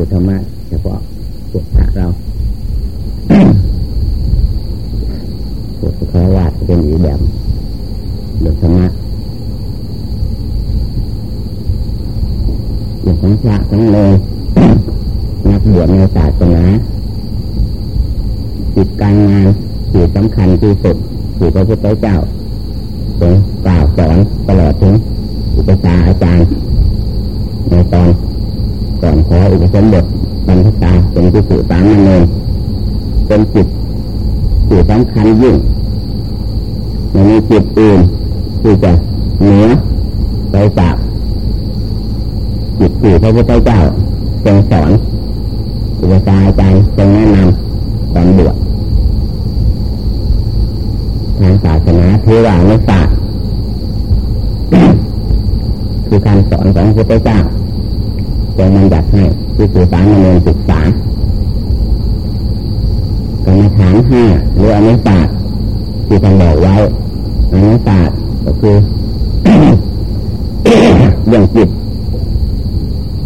คือธรรมะเฉพาะพวกพระเราพวกคารวะเป็นอีกแบบเรื่อธรรมะเรื่องของพระของเลยนักบวชในศาสนาจิตการงานที่สำคัญที่สุดที่พระพุทธเจ้าทรงกล่าวสอนตลอดถึงอุปชาอาจารย์ อุปสมบทบรรพชาเป็นที่สุสามนั่นเองเป็นจิตที่สำคัญยิ่งไม่มีจิตอื่นที่จะเหนือไปจากจิตที่พระพุทธเจ้าทรงสอนอุปชาอาจารย์ทรงแนะนำตอนบวชทางศาสนาเทวานุศาสตร์คือการสอนของพระพุทธเจ้าทรงมันจัดให้ ที่สื่อสารมาเรียนศึกษากรรมฐานห้าหรืออนุศาสตร์ที่ท่านบอกไว้อนุศาสตร์ก็คือเรื่องจิต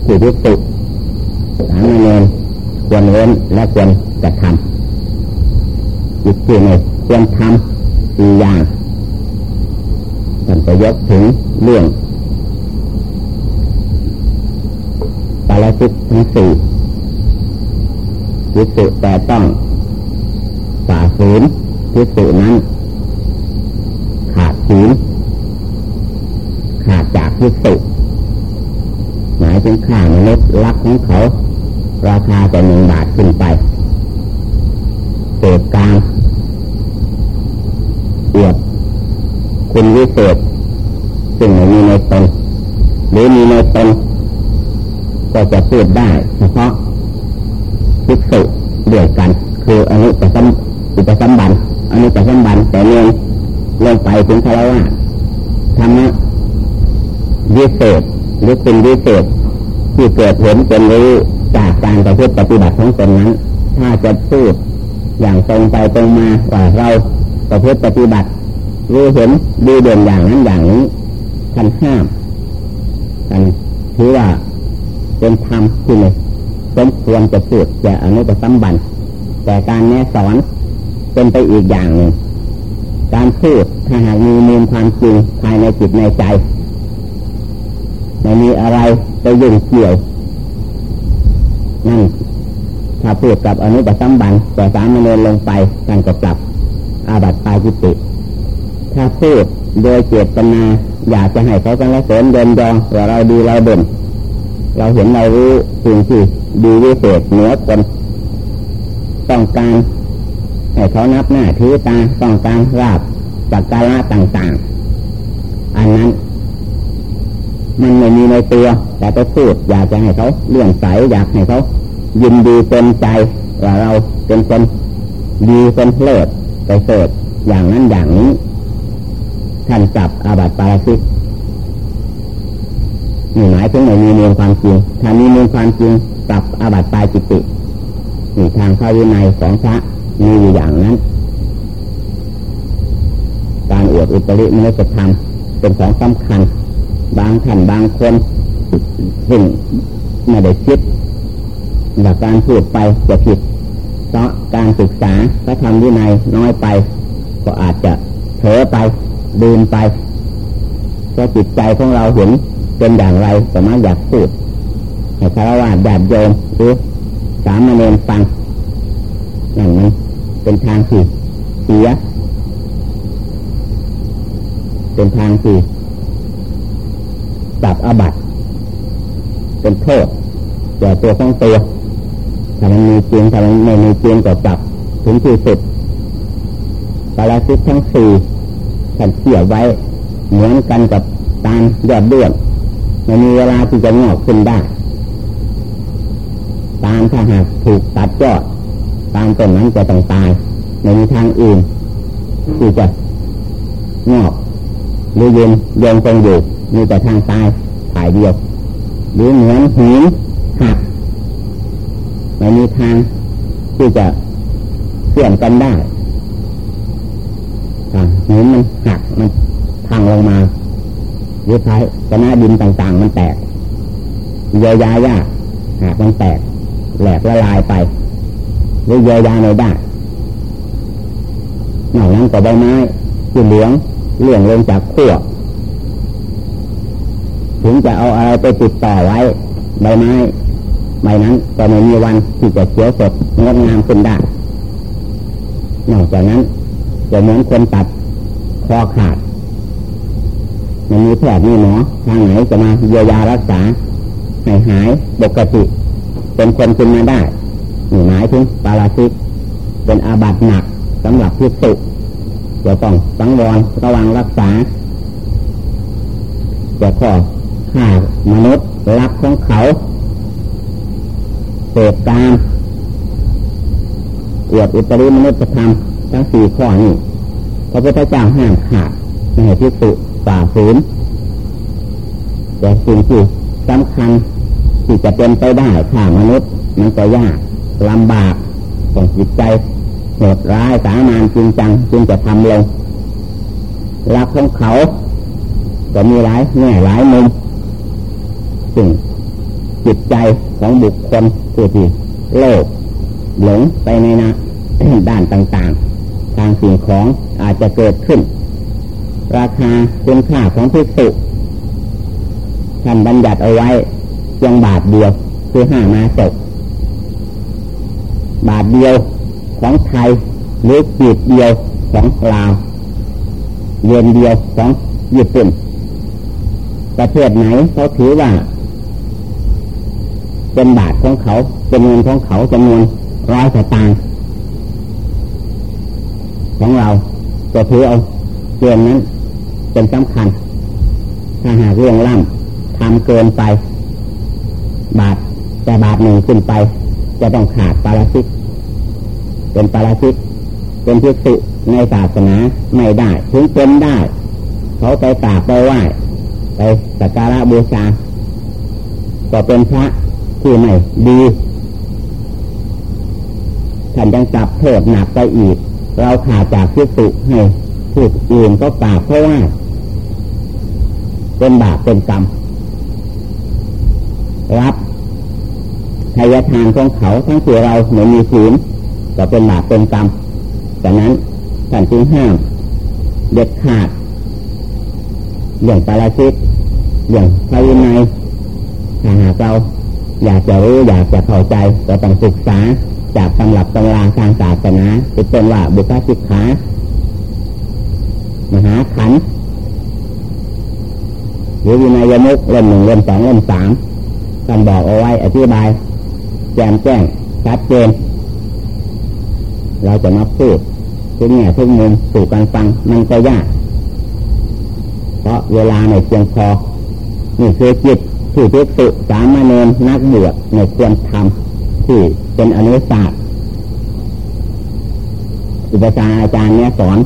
จิตที่สุสามเณรควรเว้นและควรจะทำจิตที่ไม่ควรทำสี่อย่างท่านจะยกถึงเรื่อง ปาราชิตทั้งสี่จิตสุแต่ต้องฝ่าฝืนจิตสุนั้น ขาดศีลขาดจากจิตสุหมายถึงข้ามนุษย์รักของเขา ราคาจะหนึ่งบาทขึ้นไปเศษกลางเอียดคุณวิเศษซึ่งไม่มีในตนหรือมีในตน ก็จะพูดได้เฉพาะภิกษุเดียวกัน คืออนุปสัมอุปสัมบันอนุปสัมบันแต่เนียนลงไปถึงคารวะธรรมะวิเศษหรือเป็นวิเศษที่เกิดผลเป็นรู้จากการประพฤติปฏิบัติของตนนั้น ถ้าจะพูดอย่างตรงไปตรงมาว่าเราประพฤติปฏิบัติรู้เห็นดีเด่นอย่างนั้นอย่างนี้ท่านห้ามท่านถือว่า เป็นธรรมที่ไม่สมควรจะพูดจะอนุปสัมบันแต่การแนะสอนเป็นไปอีกอย่างหนึ่งการพูดถ้าหากมีมูลความจริงภายในจิตในใจไม่มีอะไรไปยุ่งเกี่ยวนั่นถ้าพูดกับอนุปสัมบันแต่สามเณรลงไปการก็ปรับอาบัติปาจิติ ถ้าพูดโดยเจตนาอยากจะให้เขาสังเสริญเดินยองว่าเราดีเราเด่น เราเห็นเรารู้สิ่งที่ดีวิเศษเหนือคนต้องการให้เขานับหน้าถือตาต้องการราบสักการะต่างๆ อันนั้น มันไม่มีในตัวแต่ไปพูดอยากจะให้เขาเลื่อนใสอยากให้เขายินดีเต็มใจว่าเราเป็นคนดีเป็นเลิศไปเสดอย่างนั้นอย่างนี้ท่านจับอาบัติปาราชิก นี่หมายถึงไม่มีมูลความจริง ถ้ามีมูลความจริงปรับอาบัติปาจิตตินี่ทางข้าวินัยของพระมีอยู่อย่างนั้น การอวดอุตริมนุษยธรรมเป็นของสำคัญ บางท่านบางคนซึ่งไม่ได้คิดหลักการพูดไปจะผิด เพราะการศึกษาพระธรรมวินัยน้อยไป ก็อาจจะเผลอไปดืมไปเพราะจิตใจของเราเห็น เป็นอย่างไรสามารถอยากพูดให้คารวะญาติโยมหรือสามเณรฟังอย่างนี้เป็นทางที่เสีย เป็นทางที่จับอาบัตเป็นโทษแก่ตัวของตัวถ้ามันมีจริงถ้ามันไม่มีจริงก็จับถึงที่สุดปาราชิกทั้งสี่ฉันเสียไว้ เหมือนกันกับตาลยอดเดือด ไม่มีเวลาที่จะงอกขึ้นได้ ตามถ้าหากถูกตัดยอดตามต้นนั้นจะต้องตายไม่มีทางอื่นที่จะงอกหรือยืนยงคงอยู่มีแต่ทางตายถ่ายเดียว หรือเหมือนหินหักไม่มีทางที่จะเชื่อมกันได้หินมันหักมันพังลงมา หรือท้ายชนะดินต่างๆ มันแตกเยียวยายากหากมันแตก แหลกละลายไปหรือเยียวยาในได้นอกนั้นก็ใบไม้ที่เหลืองเลี่ยงลงจากขั้วถึงจะเอาอะไรไปติดต่อไว้ใบไม้ใบนั้นก็ไม่มีวันที่จะเขียวสดงดงามขึ้นได้นอกจากนั้นจะเหมือนคนตัดคอขาด มันมีแพทย์มีหมอทางไหนจะมาเยียวยารักษาให้หายปกติ เป็นคนขึ้นมาได้หหมายถึงปาราซิตเป็นอาบัติหนักสำหรับพิสุจะต้องสังวรระวังรักษาจะข้อฆ่ามนุษย์รักของเขาเสพกามอวดอุตริมนุษยธรรมทั้งสี่ข้อนี้พระพุทธเจ้าห้ามขาดในที่สุ ฝ่าฝืน แต่สิ่งที่สำคัญที่จะเป็นไปได้ข่ามนุษย์ มันก็ยากลำบากต้องจิตใจโหดร้ายสามานจริงจังจึงจะทำลงรักของเขาก็มีหลายแง่หลายมุมซึ่งจิตใจของบุคคลผู้ที่โลภหลงไปในนะด้านต่างๆ ทางสิ่งของอาจจะเกิดขึ้น ราคาคุณค่าของพิสุท่านบัญญัติเอาไว้เพียงบาทเดียว คือห้ามาศกบาทเดียวของไทยหรือจีดเดียวของลาวเยนเดียวของญี่ปุ่น ประเทศไหนเขาถือว่า เป็นบาทของเขาเป็นเงินของเขาจำนวนร้อยสตางค์ของเราก็ถือเอาเกณฑ์นั้น เป็นสำคัญถ้าหากเรื่องล่ำทำเกินไป บาทแต่บาทหนึ่งขึ้นไป จะต้องขาดปาราชิกเป็นปาราชิกเป็นพิสุในศาสนาไม่ได้ ถึงเป็นได้ เขาไปกราบไปไหว้ไปสักการะบูชา ก็เป็นพระที่ไม่ดีท่านยังจับโทษหนักไปอีก เราขาดจากพิสุให้ผู้อื่นก็กราบเพราะว่า เป็นบาปเป็นกรรมรับทายทานของเขาทั้งที่เราไม่มีศีลก็เป็นบาปเป็นกรรมดังนั้นท่านจึงห้ามเด็ดขาดอย่างปาราชิตอย่างพระวินัยถ้าหากเราอยากจะรู้อยากจะเข้าใจก็ต้องศึกษาจากตำรับตำราทางศาสนาเป็นว่าบุคลิกขามหาขัน หรือวินัยมุกเล่มหนึ่งเล่มสองเล่มสามท่านบอกเอาไว้อธิบาย แจ่มแจ้งชัดเจน เราจะมาพูดทุกแง่ทุกมุมสู่กันฟังมันก็ยาก เพราะเวลาในเพียงพอนี่คือจิตที่พิสุสามเณรนักบวชในควรทำที่เป็นอนุสาสตร์อุปชาอาจารย์เนี่ยสอน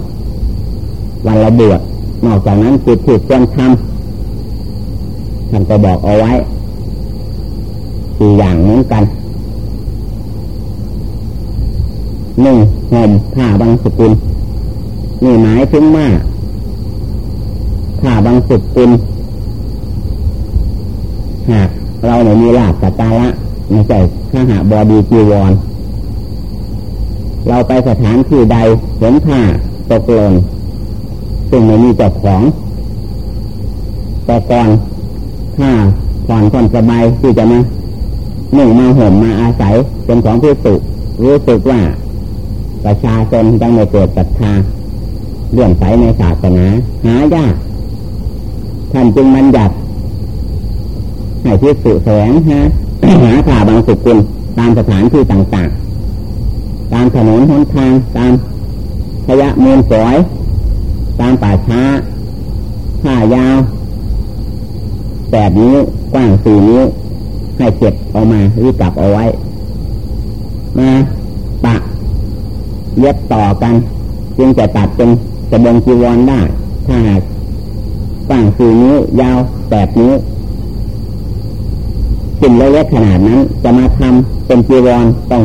วันละบวชนอกจากนั้นจิตที่ควรทำ ท่านก็บอกเอาไว้สี่อย่างเหมือนกันหนึ่งห่มผ้าบางสกุลนี่หมายถึงว่าผ้าบางสกุลหากเราไม่มีลาบสัการะไม่ใช่ข้าหาบอดีจีวร เราไปสถานที่ใดเห็นผ้าตกหล่นซึ่งไม่มีเจ้าของ แต่ก่อน ผ้าผ่อนคนสบายที่จะมาหนึ่งมาห่มมาอาศัยเป็นของที่สุรู้สึกว่า ประชาชนยังไม่เกิดศรัทธาเรื่องใสในศาสนาหายากท่านจึงมันหยัดให้พิสุแสงฮะหาผ่าบางสุกุลตามสถานที่ต่างๆ ตามถนนหนทางตามขยะมูลฝอย ตามป่าช้าผ้ายาว แปดนิ้วกว้างสี่นิ้ว ให้เก็บออกมาหรือกลับเอาไว้มาปะเย็บต่อกัน จึงจะตัดเป็นกระบงจีวรได้ถ้าหากกว้างสี่นิ้วยาวแปดนิ้วสิ่งเล็กขนาดนั้น จะมาทำเป็นจีวรต้อง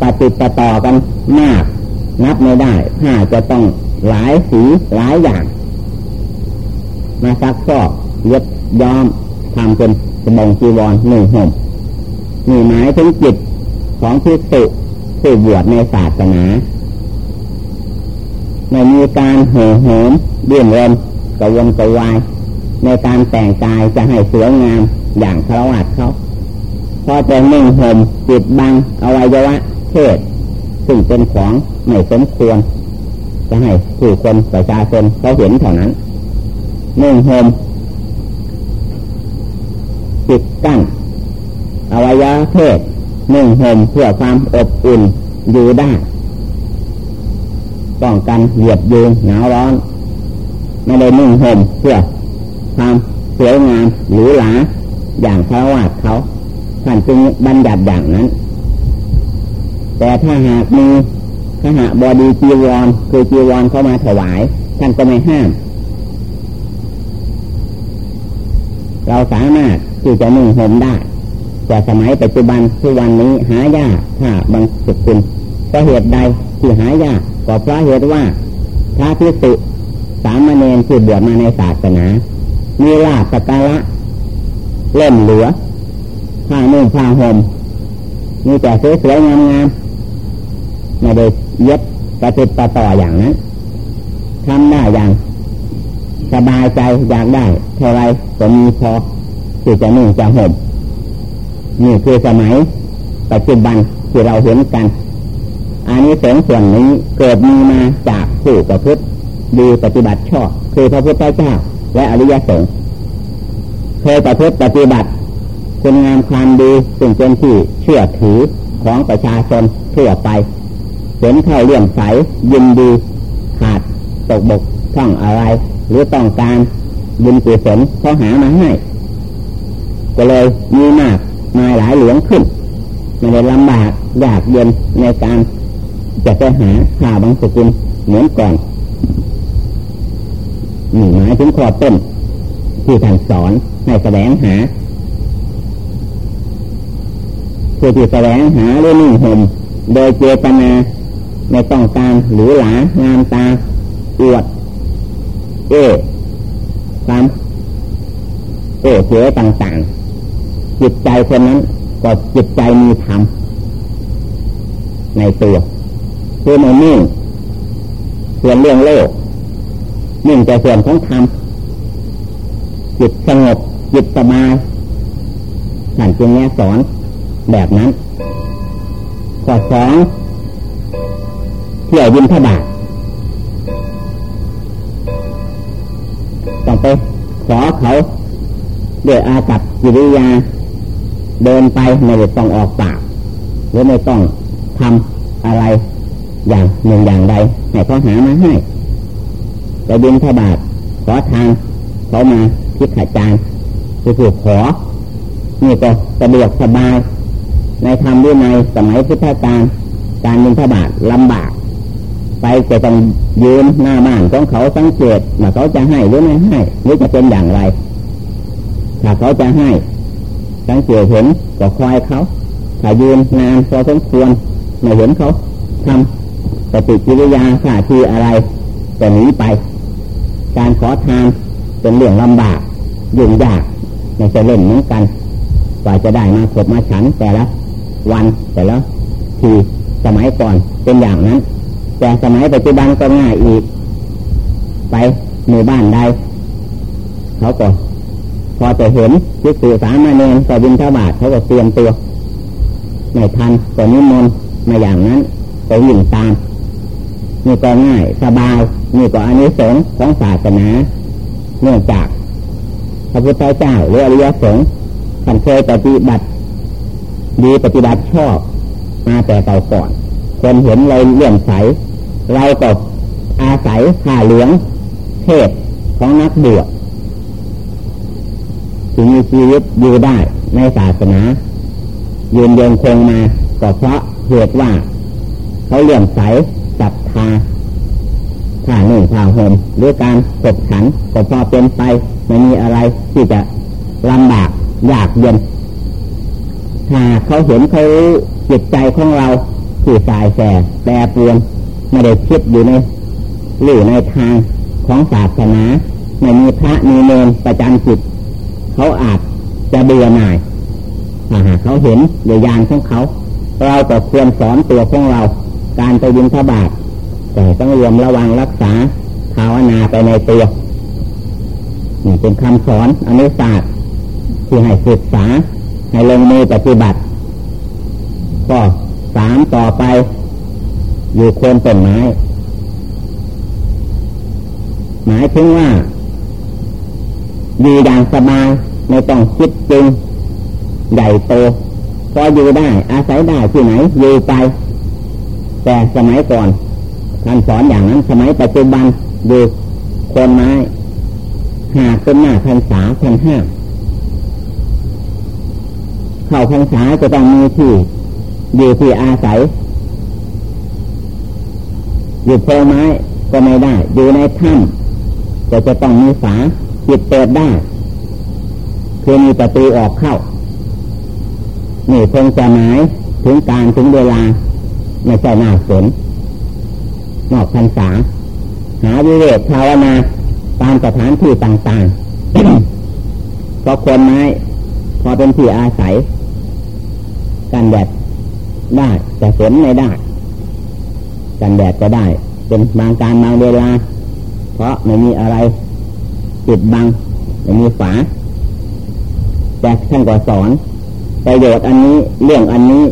ปฏิปต่อกันมาก นับไม่ได้ถ้าจะต้องหลายสีหลายอย่าง มาซักซอก เย็บย้อมทำเป็นกระบงจีวรหนึ่งห่มมีหมายถึงจิตของพิสุผู้บวชในศาสนาไม่มีการเห่อเหิมเบี่ยงเรนกวนกวาย ในการแต่งกายจะให้สวยงามอย่างคารวะเขาพอจะนึ่งห่มปิดบังอวัยวะเพศซึ่งเป็นของไม่สมควร จะให้ผู้คนประชาชนเขาเห็นเท่านั้นนึ่งห่ม ปิดกั้นอวัยวะเพศหนึ่งห่มเพื่อความอบอุ่นอยู่ได้ป้องกันเหยียบยืนหนาวร้อน ไม่ได้นึ่งห่มเพื่อความสวยงามหรูหราอย่างพระวาดเขาท่านจึงบัญญัติอย่างนั้น แต่ถ้าหากมีถ้าหาบอดีจีวรคือจีวรเข้ามาถวาย ท่านก็ไม่ห้าม เราสามารถ ที่จะนุ่งห่มได้ แต่สมัยปัจจุบันทุกวันนี้หายากถ้าบางสุกุลก็เหตุใดที่หายากก็เพราะเหตุว่าพระพิสุสามเณรที่บวชมาในศาสนา มีลาภสการะเล่มเหลือผ้านุ่งผ้าห่มมีแต่สวยๆงามๆไม่ได้เย็บกระติดต่ออย่างนั้นทำได้อย่าง สบายใจอยากได้เท่าไรก็มีพอ ที่จะนุ่งจะห่มนี่คือสมัยปัจจุบันที่เราเห็นกัน อันนี้สงส่วนนี้เกิดมีมาจากผู้ประพฤติดีปฏิบัติชอบ คือพระพุทธเจ้า และอริยสงฆ์เคยประพฤติปฏิบัติคุณงามความดีซึ่งเป็นที่เชื่อถือของประชาชนทั่วไปเห็นเข้าเลี่ยมใสยินดีขาดตกบกท่องอะไร หรือต้องการบุญกุศลเขาหามาให้ ก็เลยมีมากมาหลายหลวงขึ้นไม่ได้ลำบากยากเย็นในการจะไปหาข่าวบางสกุลเหมือนก่อนนี่หมายถึงข้อต้นที่ท่านสอนให้แสดงหาเพื่อที่แสดงหาเรื่องนิ่งห่มโดยเจตนาในต้องการหรือหลางามตาอวด เอความเอเจ๋ต่างๆ จิตใจคนนั้นก็จิตใจมีธรรมในตัวคือม่นิ่งส่วนเรื่องโลกนิ่งแต่ส่วนของธรรมจิตสงบจิตสบายท่านจึงแนะสอนแบบนั้นข้อสองเที่ยวยินพระบาทต้องไปขอเขาด้วยอากัดกิริยา เดินไปไม่ได้ต้องออกปากหรือไม่ต้องทำอะไรอย่างหนึ่งอย่างใดให้เขาหามาให้ไปบินพบาทขอทางเขามาพิขจารคือถูกขอ นี่ก็สะดวกสบาย ในธรรมด้วยในสมัยพุทธกาลการบินพบาทลำบาก ไปจะต้องยืนหน้าบ้านของเขาสังเกตว่าเขาจะให้หรือไม่ให้หรือจะเป็นอย่างไร ถ้าเขาจะให้ สังเกตเห็นก็คอยเขาถ้ายืนนานพอสมควรไม่เห็นเขาทำปฏิกิริยาข่าทีอะไรจะหนีไป การขอทานเป็นเรื่องลำบากยุ่งยากไม่ใช่เล่นเหมือนกันกว่าจะได้มาขบมาฉันแต่ละวันแต่ละทีสมัยก่อนเป็นอย่างนั้น แต่สมัยปัจจุบันก็ง่ายอีก ไปหมู่บ้านใดเขาก็ พอจะเห็นจิตสื่อสามเณรก็บินเท่าบาทเขาก็เตรียมตัวไม่ทันก็นิมนต์มาอย่างนั้นก็วิ่งตามนี่ก็ง่ายสบายนี่ก็อันนี้สงของศาสนาเนื่องจากพระพุทธเจ้าหรืออริยสงฆ์ท่านเคยปฏิบัติ ดีปฏิบัติชอบมาแต่เก่าก่อนคนเห็นเราเลื่อมใส เราก็อาศัยผ่าเหลืองเทศของนักบวช ที่มีชีวิตอยู่ได้ในศาสนา ยืนยงคงมาก็เพราะเหตุว่า เขาเลื่อมใสศรัทธาผ้าหนึ่งผ้าห่มหรือการกขันก็พอเป็นไปไม่มีอะไรที่จะลำบากยากเย็นถ้าเขาเห็นเขาจิตใจของเราที่สายแสแปรปรวนไม่ได้คิดอยู่ในหรือในทางของศาสนาไม่มีพระมีเนรประจำจิต เขาอาจจะเบื่อหน่ายถ้าหากเขาเห็นหรือยานของเขา เราก็ควรสอนตัวของเรา การไปยินทบาทแต่ต้องรวมระวังรักษาภาวนาไปในตัวนี่เป็นคำสอนอนุศาสตร์ที่ให้ศึกษาให้ลงมือปฏิบัติ ก็สามต่อไป อยู่โคนต้นไม้หมายถึงว่าอยู่อย่างสบาย ไม่ต้องคิดจริงใหญ่โตพออยู่ได้ อาศัยได้ที่ไหนอยู่ไป แต่สมัยก่อนท่านสอนอย่างนั้นสมัยปัจจุบันอยู่คนไม้หากเป็นหน้าพันษาพันห้าเข้าพันษาจะต้องมีที่อยู่ที่อาศัย อยู่โพไม้ก็ไม่ได้ อยู่ในถ้ำก็จะต้องมีฝาจิตเปิดได้ คือมีประตูออกเข้านี่คงจะหมายถึงการถึงเวลาไม่ใช่หน้าฝนนอกพรรษา หาวิเวกภาวนาตามสถานที่ต่างๆเพราะคนไม้พอเป็นที่อาศัย กันแดดได้แต่ฝนไม่ได้ กันแดดจะได้ เป็นบางการบางเวลา เพราะไม่มีอะไรปิดบังไม่มีฝา แต่ท่านก็สอน ประโยชน์อันนี้เรื่องอันนี้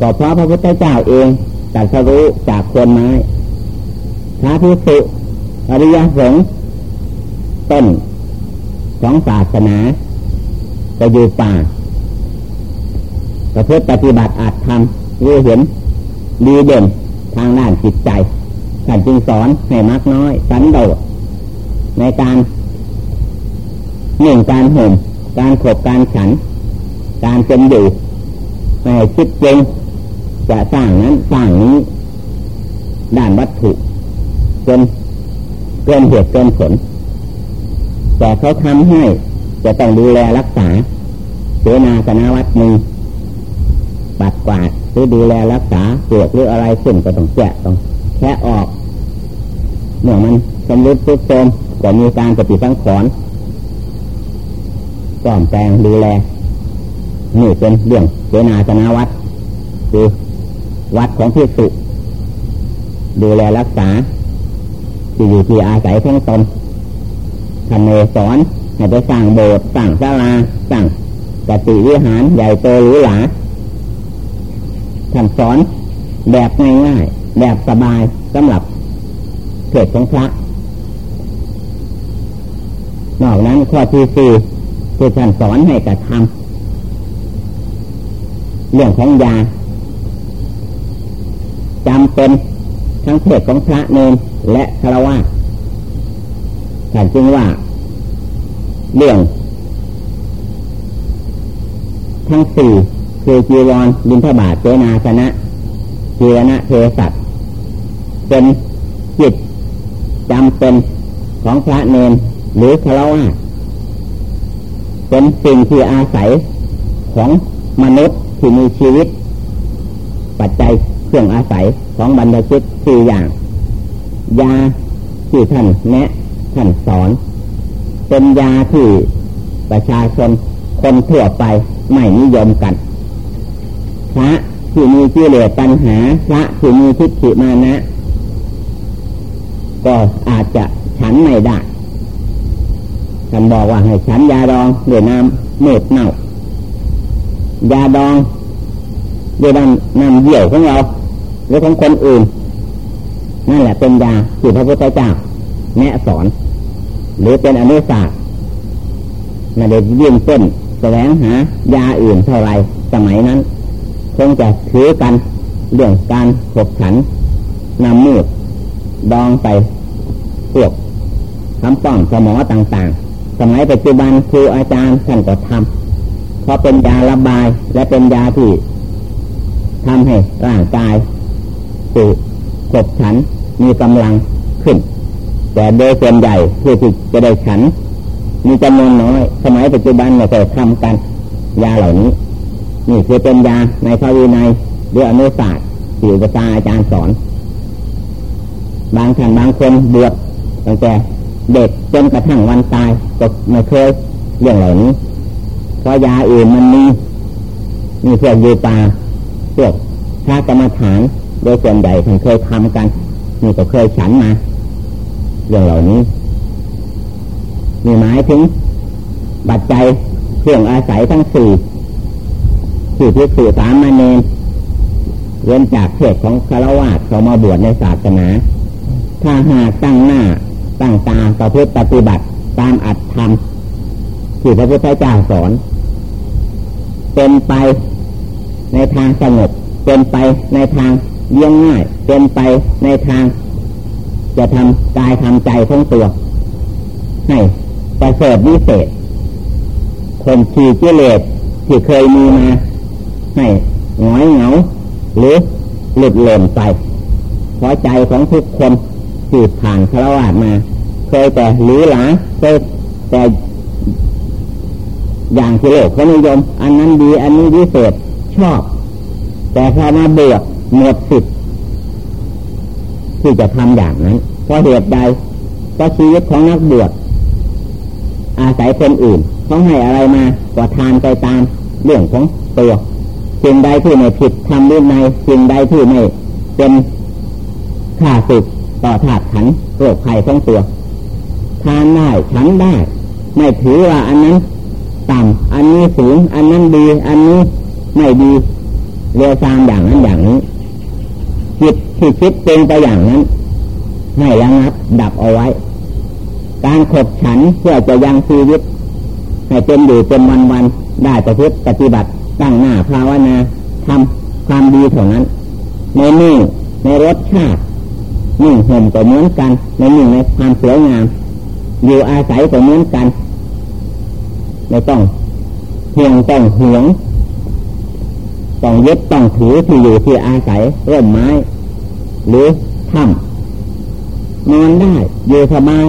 ก็เพราะพระพุทธเจ้าเองตัดสรู้จากคนไม้พระพิสุอริยสงฆ์ต้นของศาสนาจะอยู่ป่าประพฤติปฏิบัติอาจทำรู้เห็นดีเด่นทางด้านจิตใจท่านจึงสอนให้มักน้อยสันโดษในการหนึ่งการห่ม การขบการฉัน การเป็นอยู่ไม่คิดจริงจะสร้างนั้นสร้างนี้ ด้านวัตถุจนเกินเหตุเกินผล แต่เขาทำให้จะต้องดูแลรักษาเสนาสนาวัดมือปัดกวาดหรือดูแลรักษาปวดหรืออะไรขึ้นก็ต้องแกะต้องแค่ออกเมื่อมันสำรุดทุกโทมก็มีการปฏิสังขรณ์ ซ่อมแปลงดูแลนี่เป็นเรื่องเจนาสนาวัดคือวัดของพิสุดูแลรักษาที่อยู่ที่อาศัยทั้งตนท่านเนสอนให้ไปสร้างโบสถ์สร้างศาลาสร้างกติวิหารใหญ่โตหรูหราท่านสอนแบบง่ายๆแบบสบายสำหรับเกิดของพระนอกนั้นข้อที่สี่ ที่ท่านสอนให้กระทำเรื่องของยาจำเป็นทั้งเพศของพระเนรและคารวะท่านจึงว่า เรื่อง ทั้งสี่คือจีวรบินทบาทเจนาสนะจีรณะเทสัตเป็นจิตจำเป็นของพระเนรหรือคารวะ เป็นสิ่งที่อาศัยของมนุษย์ที่มีชีวิต ปัจจัยเครื่องอาศัยของบรรดาชิตสี่อย่าง ยาที่ท่านแนะท่านสอน เป็นยาที่ประชาชนคนทั่วไปไม่นิยมกันพระที่มีกิเลสปัญหาพระที่มีทิฏฐิมานะ ก็อาจจะฉันไม่ได้ ท่านบอกว่าให้ฉันยาดองด้วยน้ำเม็ดเน่ายาดองด้วยน้ำน้ำเยี่ยวของเราหรือของคนอื่น นั่นแหละเป็นยาที่พระพุทธเจ้าแนะสอน หรือเป็นอนุสาสนั่นเด็กยื่นต้นแสวงหายาอื่นเท่าไรสมัยนั้น คงจะถือกันเรื่องการขบขันนำมืดดองไปพวกคำป้องสมอต่างๆ สมัยปัจจุบันครูอาจารย์ท่านก็ทำเพราะเป็นยาระบายและเป็นยาที่ทำให้ร่างกายสูบกบฉันมีกำลังขึ้น แต่โดยส่วนใหญ่ผู้ที่จะได้ฉัน มีจำนวนน้อย สมัยปัจจุบันเราเคยทำกัน ยาเหล่านี้ นี่คือเป็นยาในพระวินัยหรืออนุศาสตร์ที่อุปชาอาจารย์สอน บางท่านบางคนบวชตั้งแต่ เด็กจนกระทั่งวันตายก็ไม่เคยเรื่องเหล่านี้เพราะยาอื่นมันมีมีพวกยูตาพวกพระกรรมฐานโดยส่วนใหญ่ท่านเคยทำกันนี่ก็เคยฉันมาเรื่องเหล่านี้มีหมายถึงบัตรใจเครื่องอาศัยทั้งสี่ที่พิสูจสามมาเนนเว้นจากเพศของคารวะเขามาบวชในศาสนา ถ้าหากตั้งหน้า ตั้งตาประพฤติปฏิบัติตามอัตธรรมที่พระพุทธเจ้าสอน เป็นไปในทางสงบเป็นไปในทางเลี้ยงง่าย เป็นไปในทาง จะทำกายทำใจของตัว ให้ประเสริฐวิเศษคนขี่เจเลสที่เคยมีมาให้หงอยเหงา หรือหลุดหล่นไปเพราะใจของทุกคนที่ผ่านคารวะมา เคยแต่หรือหลาเคยแต่อย่างที่โลกเขานิยม อันนั้นดีอันนี้วิเศษชอบ แต่พอมาเบวชหมดสิทธิ์ที่จะทำอย่างนั้นเพราะเหตุใดเพราะชีวิตของนักบวชอาศัยคนอื่นเขาให้อะไรมาก็ทานไปตามเรื่องของตัวสิ่งใดที่ไม่ผิดทำด้วยในสิ่งใดที่ไม่เป็นข่าศึกต่อถาดขันโรคภัยของตัว ทานได้ฉันได้ ไม่ถือว่าอันนั้นต่ำอันนี้สูง อันนั้นดี อันนี้ไม่ดีเรียวซามอย่างนั้นอย่างนี้จิตที่คิดเป็นไปอย่างนั้นให้ระงับดับเอาไว้ การขบฉันเพื่อจะยังชีวิตให้เป็นอยู่เป็นวันวันได้ประพฤติปฏิบัติตั้งหน้าภาวนาทำความดีเท่านั้น ในนิ่งในรสชาตินิ่งห่มก็เหมือนกัน ในนิ่งในความสวยงาม อยู่อาศัยก็เหมือนกัน ไม่ต้องเพียงต้องห่วงต้องยึดต้องถือที่อยู่ที่อาศัยร่มไม้ หรือถ้ำนอนได้อยู่สบาย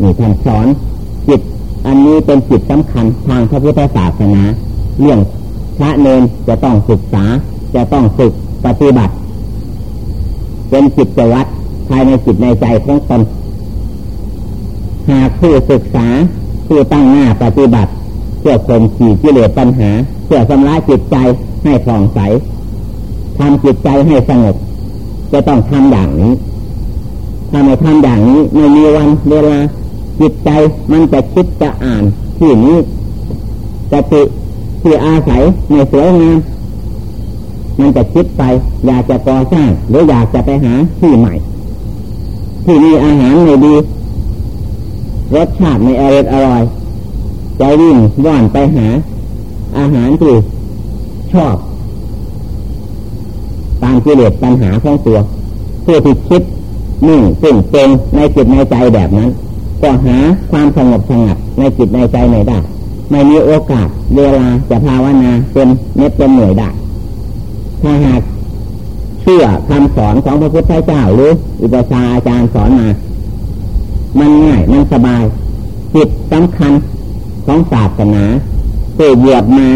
นี่ท่านสอนจิต อันนี้เป็นจิตสำคัญทางพระพุทธศาสนาเรื่องพระเนนจะต้องศึกษา จะต้องฝึกปฏิบัติ เป็นจิตจวัดภายในจิตในใจของตน หากผู้ศึกษาผู้ตั้งหน้าปฏิบัติเพื่อข่มขีดกิเลสปัญหาเพื่อชำระจิตใจให้ผ่องใสทำจิตใจให้สงบ จะต้องทำอย่างนี้ถ้าไม่ทำอย่างนี้ไม่มีวันเวลาจิตใจมันจะคิดจะอ่านที่นี้จะติที่อาศัยในสวยงามมันจะคิดไป อยากจะก่อสร้างหรืออยากจะไปหาที่ใหม่ ที่มีอาหารไม่ดี รสชาติไม่อร่อยอร่อยใจวิ่งว่อนไปหา อาหารที่ชอบ ตามกิเลสปัญหาของตัวเพื่อที่คิดนิ่งซึ่งเป็นในจิตในใจแบบนั้น ก็หาความสงบสงัดในจิตในใจไม่ได้ ไม่มีโอกาสเวลาจะภาวนาเป็นเน็ตเป็นหน่วยได้ถ้าหากเชื่อคำสอนของพระพุทธเจ้าหรืออุปชาอาจารย์สอนมา มันง่ายมันสบายจิตสำคัญของศาสนาเกิดเหยียบมา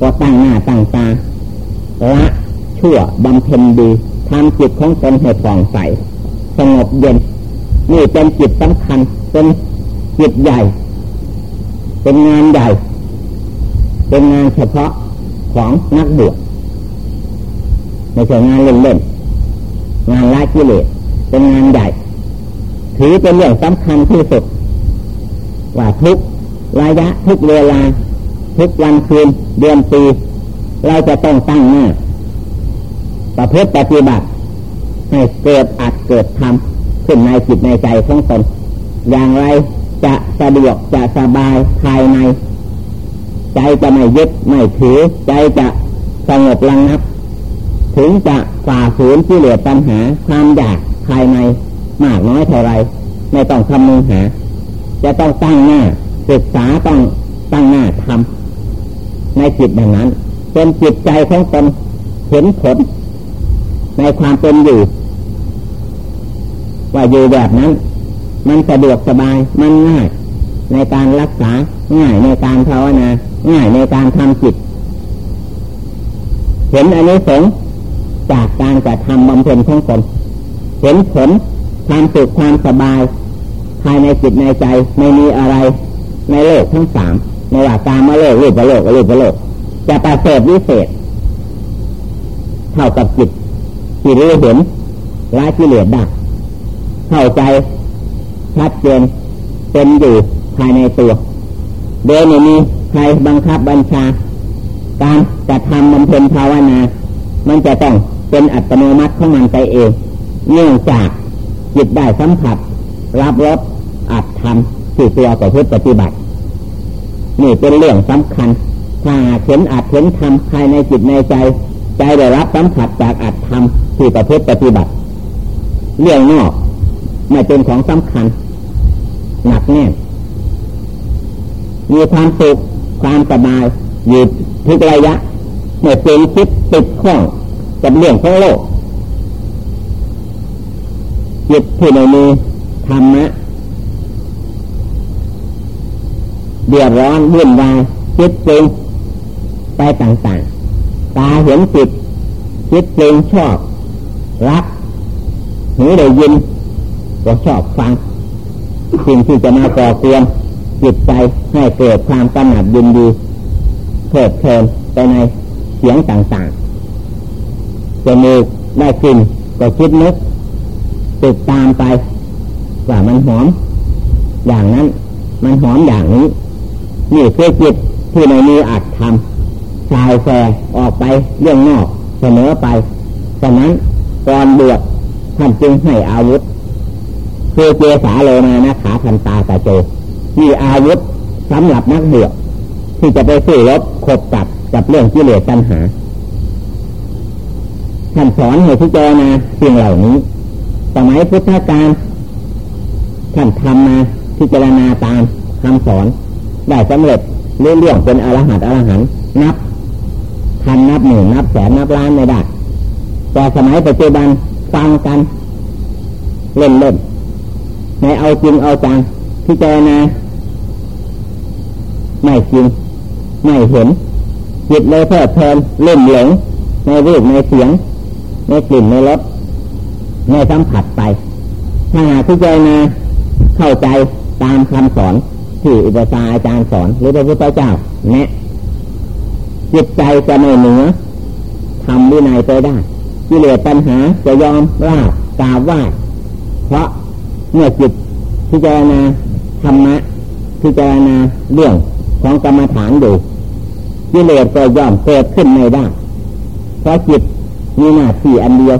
ก็ตั้งหน้าตั้งตาละชั่วบำเพ็ญดีทำจิตของตนให้ผ่องใสสงบเย็นนี่เป็นจิตสำคัญเป็นจิตใหญ่ เป็นงานใหญ่ เป็นงานเฉพาะของนักบวชไม่ใช่งานเล่นๆงานละกิเลสเป็นงานใหญ่ ถือเป็นเรื่องสำคัญที่สุด ว่าทุกระยะทุกเวลา ทุกวันคืน เดือนปี เราจะต้องตั้งหน้าประพฤติปฏิบัติ ให้เกิดอัดเกิดทำขึ้นในจิตในใจของตนอย่างไรจะสะดวกจะสบายภายใน ใจจะไม่ยึดไม่ถือ ใจจะสงบระงับ ถึงจะฝ่าฝืนที่เหลือปัญหาความอยากภายใน มากน้อยเท่าไรไม่ต้องคำนึงหา จะต้องตั้งหน้าศึกษาต้องตั้งหน้าทำในจิตดังนั้นเป็นจิตใจของตนเห็นผล ในความเป็นอยู่ ว่าอยู่แบบนั้น มันสะดวกสบายมันง่าย ในการรักษาง่ายในการภาวนาง่ายในการทำจิต เห็นอันนี้สงจากการกระทำบำเพ็ญของตนเห็นผล ความสุขความสบาย ภายในจิตในใจไม่มีอะไร ในโลกทั้งสามในว่าการมาโลกรูปโลกรูปโลก จะประเสริฐวิเศษ เท่ากับจิตที่รู้เห็นละกิเลสได้เข้าใจชัดเจนเป็นอยู่ภายในตัวโดยไม่มีใครบังคับบัญชา การกระทำบำเพ็ญภาวนา มันจะต้องเป็นอัตโนมัติของมันไปเอง เนื่องจาก จิตได้สัมผัส รับรสอัดทำที่ตัวประพฤติปฏิบัติ นี่เป็นเรื่องสำคัญ ถ้าเห็นอัดเห็นทำภายในจิตในใจ ใจได้รับสัมผัสจากอัดทำที่ประพฤติปฏิบัติ เรื่องนอกไม่เป็นของสำคัญ หนักแน่นมีความสุขความสบายอยู่ทุกระยะเมื่อเป็นคิดติดข้องกับเรื่องของโลก จิตที่ไม่มีธรรมะเดือดร้อนวุ่นวายคิดจริงไปต่างๆ ตาเห็นจิตคิดจริงชอบรักหูได้ยินก็ชอบฟังสิ่งที่จะมาก่อเกลียนจิตใจให้เกิดความกำหนัดยินดีเพิดเพลินไปในเสียงต่างๆจะมีได้กลิ่นก็คิดนึก ติดตามไปว่ามันหอม อย่างนั้น มันหอมอย่างนี้ นี่คือจิตที่ในมีอัดทำชายแฝออกไปเรื่องนอกเสนอไปฉะนั้นก่อนบวชท่านจึงให้อาวุธ คือเจสาโลมานะขาทันตาตาโจมีอาวุธสำหรับนักบวชที่จะไปสู้รบขบกัดกับเรื่องกิเลสตัณหาท่านสอนให้พิจารณาสิ่งเหล่านี้ สมัยพุทธกาลท่านทำมาพิจารณาตามคำสอน ได้สำเร็จเรื่องเรื่องเป็นอรหัตอรหันนับพันนับหมื่นนับแสนนับล้านไม่ได้แต่สมัยปัจจุบันฟังกัน เล่นเล่นในเอาจริงเอาจังพิจารณาไม่จริงไม่เห็นจิตเลยเพลิดเพลินเล่นหลงในรูปในเสียง ในกลิ่นในรส ในสัมผัสไปถ้าหากพิจารณาเข้าใจตามคำสอนที่อุปชาอาจารย์สอน หรือพระพุทธเจ้าแนะจิตใจจะไม่เหนือทำวินัยไปได้กิเลสปัญหาจะยอมราบกาว่าเพราะเมื่อจิตพิจารณาธรรมะพิจารณาเรื่องของกรรมฐานดูกิเลสก็ย่อมเกิดขึ้นไม่ได้เพราะจิตมีหน้าที่อันเดียว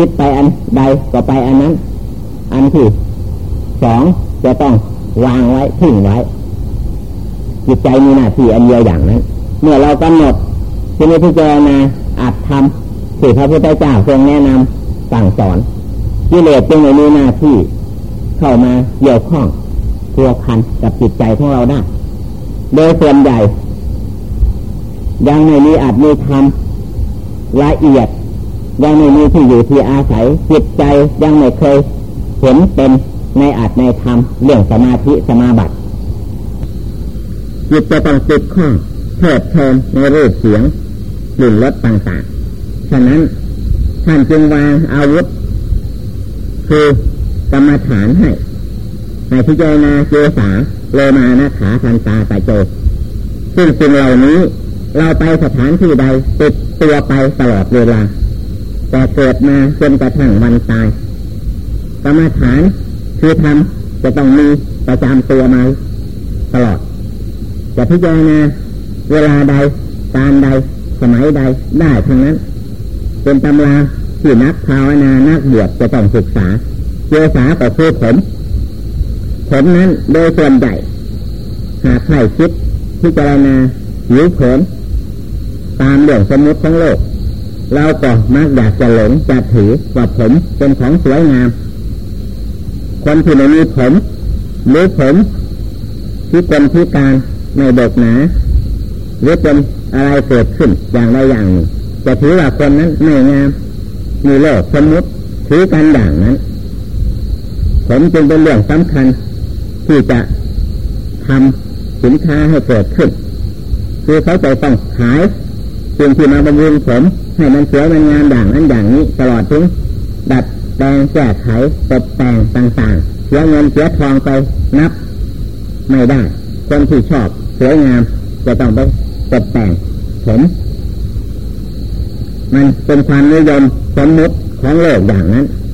คิดไปอันใดก็ไปอันนั้น อันที่สองจะต้องวางไว้ทิ้งไว้ จิตใจมีหน้าที่อันเดียวอย่างนั้น เมื่อเรากำหนดที่นี้พิจารณาอาจทำที่พระพุทธเจ้าทรงแนะนำสั่งสอนกิเลสจึงไม่มีหน้าที่ เข้ามาเกี่ยวข้องพัวพันกับจิตใจของเราได้โดยส่วนใหญ่ยังไม่มีอาจมีธรรมละเอียด ยังไม่มีที่อยู่ที่อาศัยจิตใจยังไม่เคยเห็นเป็นในอาจในธรรมเรื่องสมาธิสมาบัติจิตจะต้องติดข้องเพลิดเพลินในรูปเสียงกลิ่นรสต่างๆ ฉะนั้นท่านจึงวางอาวุธ คือกรรมฐานให้ในพิจารณาเจสาโลมานะขาทันตาตาโจซึ่งสิ่งเหล่านี้เราไปสถานที่ใดติดตัวไปตลอดเวลา แต่เกิดมาจนกระทั่งวันตายกรรมฐานคือทำจะต้องมีประจำตัวมาตลอด จะพิจารณาเวลาใดการใด สมัยใดได้ทั้งนั้น เป็นตำราที่นักภาวนานักบวชจะต้องศึกษาเจสาก็คือผมผมนั้นโดยส่วนใหญ่หากใครคิดพิจารณาหรือผลตามเรื่องสมมติของโลก เราก็มักอยากจะหลงจะถือว่าผมเป็นของสวยงาม คนที่ไม่มีผมหรือผมที่เป็นพิการไม่เบิกหนาหรือเป็นอะไรเกิดขึ้นอย่างใดอย่างหนึ่งจะถือว่าคนนั้นไม่งาม มีโลกสมมติถือกันอย่างนั้น ผมจึงเป็นเรื่องสำคัญ ที่จะทำสินค้าให้เกิดขึ้น คือเขาจะต้องขายสิ่งที่มาบำรุงผม ให้มันสวยมันงามอย่างนั้นอย่างนี้ตลอดถึง ดัดแปลงแก้ไขตกแต่งต่างๆเสียเงินเสียทองไปนับ ไม่ได้ คนที่ชอบสวยงามจะต้องไปตกแต่งผมมันเป็นความนิยมสมมติของโลกอย่างนั้น